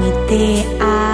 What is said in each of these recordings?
げてあ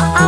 I